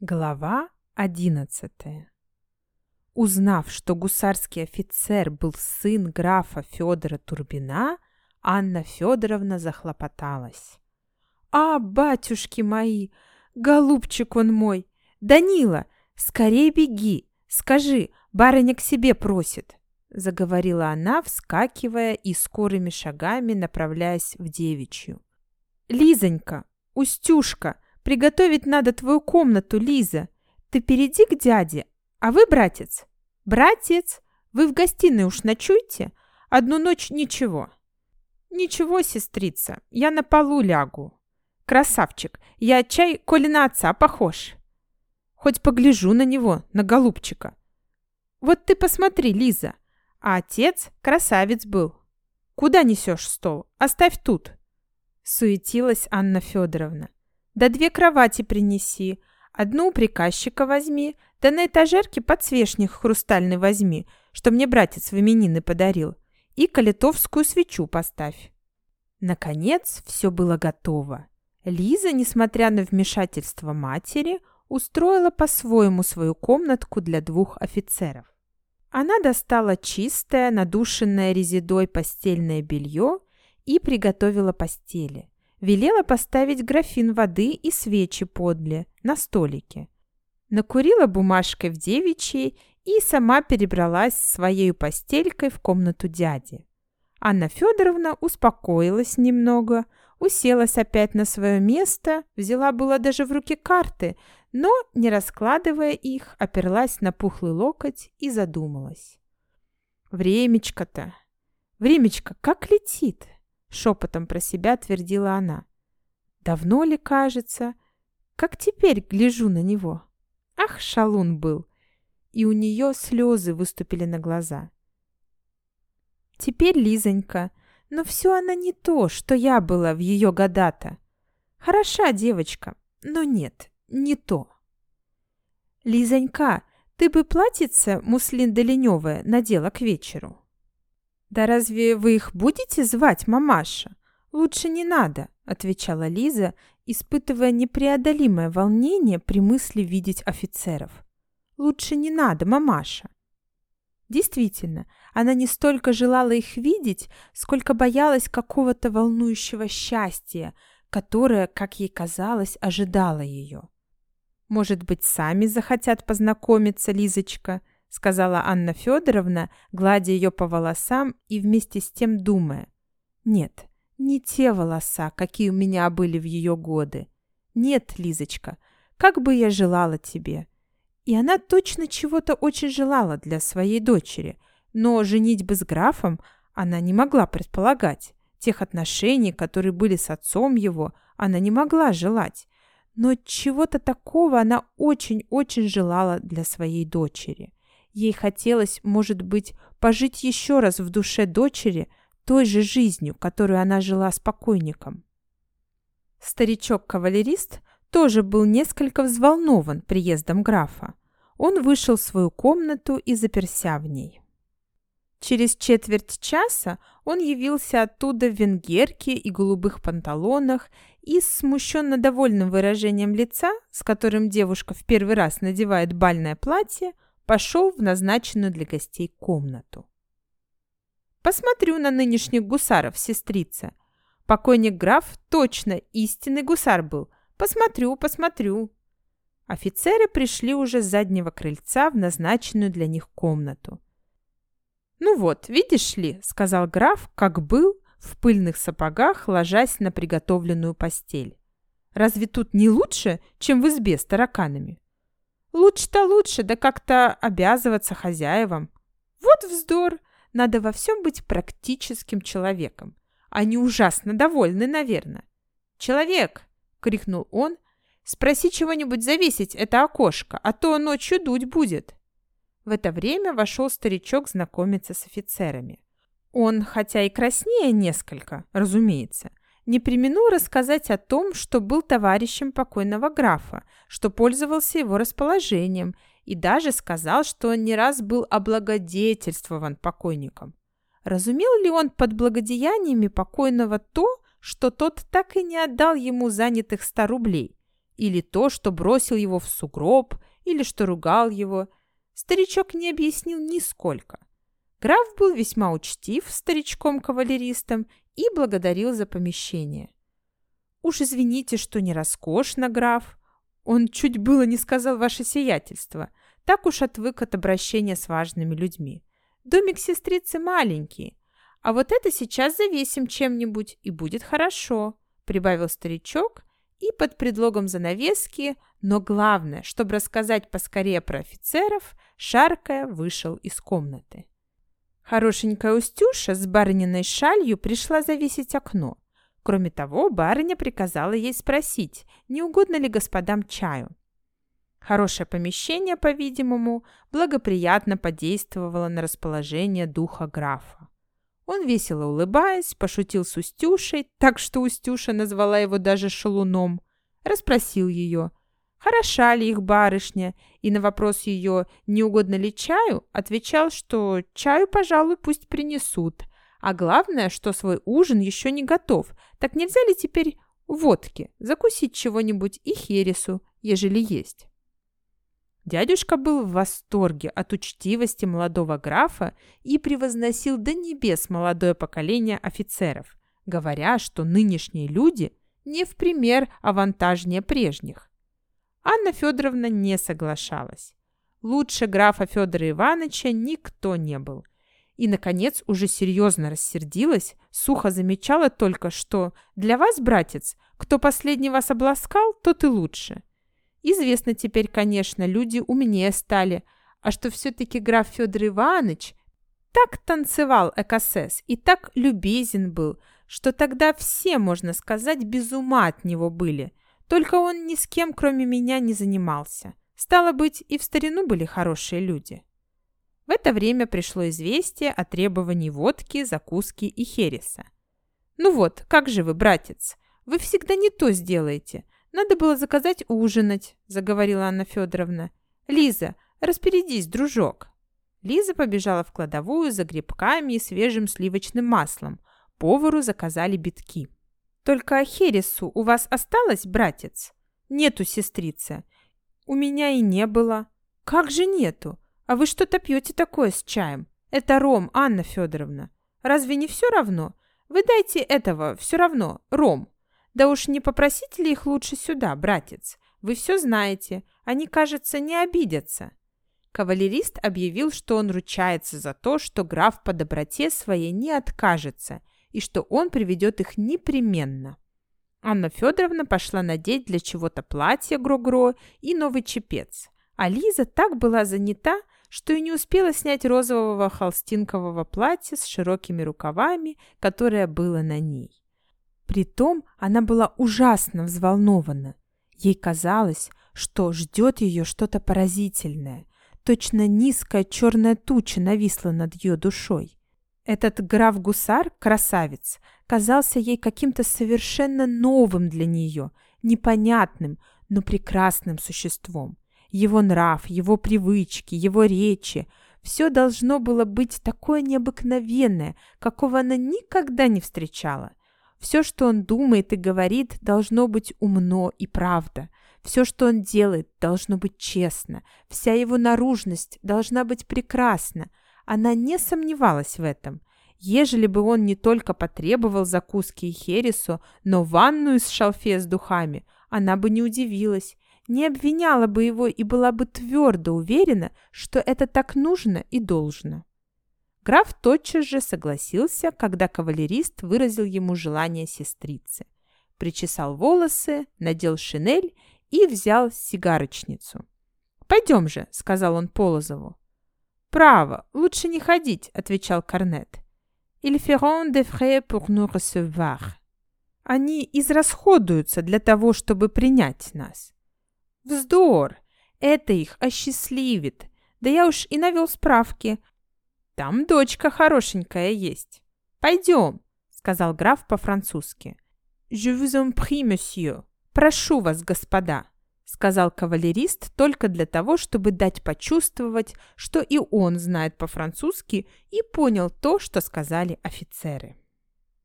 Глава одиннадцатая Узнав, что гусарский офицер был сын графа Федора Турбина, Анна Федоровна захлопоталась. «А, батюшки мои! Голубчик он мой! Данила, скорее беги! Скажи, барыня к себе просит!» Заговорила она, вскакивая и скорыми шагами направляясь в девичью. «Лизонька, Устюшка, приготовить надо твою комнату, Лиза. Ты перейди к дяде, а вы, братец? Братец, вы в гостиной уж ночуйте? Одну ночь ничего». «Ничего, сестрица, я на полу лягу. Красавчик, я чай, коли на отца похож. Хоть погляжу на него, на голубчика. Вот ты посмотри, Лиза, а отец красавец был. Куда несешь стол? Оставь тут. Суетилась Анна Федоровна. Да две кровати принеси. Одну у приказчика возьми, да на этажерке подсвечник хрустальный возьми, что мне братец в именины подарил, и калитовскую свечу поставь. Наконец, все было готово. Лиза, несмотря на вмешательство матери, устроила по-своему свою комнатку для двух офицеров. Она достала чистое, надушенное резидой постельное белье и приготовила постели. Велела поставить графин воды и свечи подле, на столике. Накурила бумажкой в девичьей и сама перебралась своей постелькой в комнату дяди. Анна Федоровна успокоилась немного, уселась опять на свое место, взяла было даже в руки карты, но, не раскладывая их, оперлась на пухлый локоть и задумалась. «Времечко-то! Времечко как летит!» — шепотом про себя твердила она. «Давно ли, кажется? Как теперь гляжу на него? Ах, шалун был!» И у нее слезы выступили на глаза. «Теперь Лизонька, но все она не то, что я была в ее года-то. Хороша девочка, но нет, не то. Лизонька, ты бы платьице муслин долиневое надела к вечеру. Да разве вы их будете звать, мамаша? Лучше не надо, отвечала Лиза, испытывая непреодолимое волнение при мысли видеть офицеров. Лучше не надо, мамаша. Действительно, она не столько желала их видеть, сколько боялась какого-то волнующего счастья, которое, как ей казалось, ожидало ее. «Может быть, сами захотят познакомиться, Лизочка?» — сказала Анна Федоровна, гладя ее по волосам и вместе с тем думая. «Нет, не те волоса, какие у меня были в ее годы. Нет, Лизочка, как бы я желала тебе!» И она точно чего-то очень желала для своей дочери, но женитьбы с графом она не могла предполагать. Тех отношений, которые были с отцом его, она не могла желать. Но чего-то такого она очень-очень желала для своей дочери. Ей хотелось, может быть, пожить еще раз в душе дочери той же жизнью, которую она жила с покойником. Старичок-кавалерист тоже был несколько взволнован приездом графа. Он вышел в свою комнату и заперся в ней. Через четверть часа он явился оттуда в венгерке и голубых панталонах и с смущенно довольным выражением лица, с которым девушка в первый раз надевает бальное платье, пошел в назначенную для гостей комнату. «Посмотрю на нынешних гусаров, сестрица. Покойник граф точно истинный гусар был. Посмотрю, посмотрю». Офицеры пришли уже с заднего крыльца в назначенную для них комнату. «Ну вот, видишь ли», — сказал граф, как был, в пыльных сапогах, ложась на приготовленную постель. «Разве тут не лучше, чем в избе с тараканами?» «Лучше-то лучше, да как-то обязываться хозяевам». «Вот вздор! Надо во всем быть практическим человеком. Они ужасно довольны, наверное». «Человек!» — крикнул он. «Спроси чего-нибудь завесить это окошко, а то ночью дуть будет». В это время вошел старичок знакомиться с офицерами. Он, хотя и краснее несколько, разумеется, не применул рассказать о том, что был товарищем покойного графа, что пользовался его расположением, и даже сказал, что он не раз был облагодетельствован покойником. Разумел ли он под благодеяниями покойного то, что тот так и не отдал ему занятых ста рублей, или то, что бросил его в сугроб, или что ругал его. Старичок не объяснил нисколько. Граф был весьма учтив старичком-кавалеристом и благодарил за помещение. «Уж извините, что не роскошно, граф. Он чуть было не сказал ваше сиятельство. Так уж отвык от обращения с важными людьми. Домик сестрицы маленький, а вот это сейчас завесим чем-нибудь, и будет хорошо», прибавил старичок и под предлогом занавески, но главное, чтобы рассказать поскорее про офицеров, шаркая вышел из комнаты. Хорошенькая Устюша с барыниной шалью пришла завесить окно. Кроме того, барыня приказала ей спросить, не угодно ли господам чаю. Хорошее помещение, по-видимому, благоприятно подействовало на расположение духа графа. Он, весело улыбаясь, пошутил с Устюшей, так что Устюша назвала его даже шалуном, расспросил ее, хороша ли их барышня, и на вопрос ее, не угодно ли чаю, отвечал, что чаю, пожалуй, пусть принесут, а главное, что свой ужин еще не готов, так нельзя ли теперь водки, закусить чего-нибудь и хересу, ежели есть. Дядюшка был в восторге от учтивости молодого графа и превозносил до небес молодое поколение офицеров, говоря, что нынешние люди не в пример авантажнее прежних. Анна Федоровна не соглашалась. Лучше графа Федора Ивановича никто не был. И, наконец, уже серьезно рассердилась, сухо замечала только, что «для вас, братец, кто последний вас обласкал, тот и лучше». Известно теперь, конечно, люди умнее стали, а что все-таки граф Федор Иванович так танцевал ЭКСС и так любезен был, что тогда все, можно сказать, без ума от него были – только он ни с кем, кроме меня, не занимался. Стало быть, и в старину были хорошие люди. В это время пришло известие о требовании водки, закуски и хереса. «Ну вот, как же вы, братец? Вы всегда не то сделаете. Надо было заказать ужинать», — заговорила Анна Федоровна. «Лиза, распорядись, дружок». Лиза побежала в кладовую за грибками и свежим сливочным маслом. Повару заказали битки. Только Хересу у вас осталось, братец? Нету, сестрица. У меня и не было. Как же нету? А вы что-то пьете такое с чаем? Это ром, Анна Федоровна. Разве не все равно? Вы дайте этого, все равно, ром. Да уж не попросите ли их лучше сюда, братец? Вы все знаете. Они, кажется, не обидятся. Кавалерист объявил, что он ручается за то, что граф по доброте своей не откажется – и что он приведет их непременно. Анна Федоровна пошла надеть для чего-то платье Гро-Гро и новый чепец, а Лиза так была занята, что и не успела снять розового холстинкового платья с широкими рукавами, которое было на ней. Притом она была ужасно взволнована. Ей казалось, что ждет ее что-то поразительное. Точно низкая черная туча нависла над ее душой. Этот граф-гусар, красавец, казался ей каким-то совершенно новым для нее, непонятным, но прекрасным существом. Его нрав, его привычки, его речи – все должно было быть такое необыкновенное, какого она никогда не встречала. Все, что он думает и говорит, должно быть умно и правда. Все, что он делает, должно быть честно. Вся его наружность должна быть прекрасна. Она не сомневалась в этом. Ежели бы он не только потребовал закуски и хересу, но ванную с шалфе с духами, она бы не удивилась, не обвиняла бы его и была бы твердо уверена, что это так нужно и должно. Граф тотчас же согласился, когда кавалерист выразил ему желание сестрицы. Причесал волосы, надел шинель и взял сигарочницу. «Пойдем же», — сказал он Полозову. «Право, лучше не ходить», — отвечал Корнет. «Ils feront des frais pour nous recevoir». Они израсходуются для того, чтобы принять нас. Вздор! Это их осчастливит. Да я уж и навел справки. Там дочка хорошенькая есть. Пойдем, сказал граф по-французски. Je vous en prie, monsieur. Прошу вас, господа сказал кавалерист только для того, чтобы дать почувствовать, что и он знает по-французски и понял то, что сказали офицеры.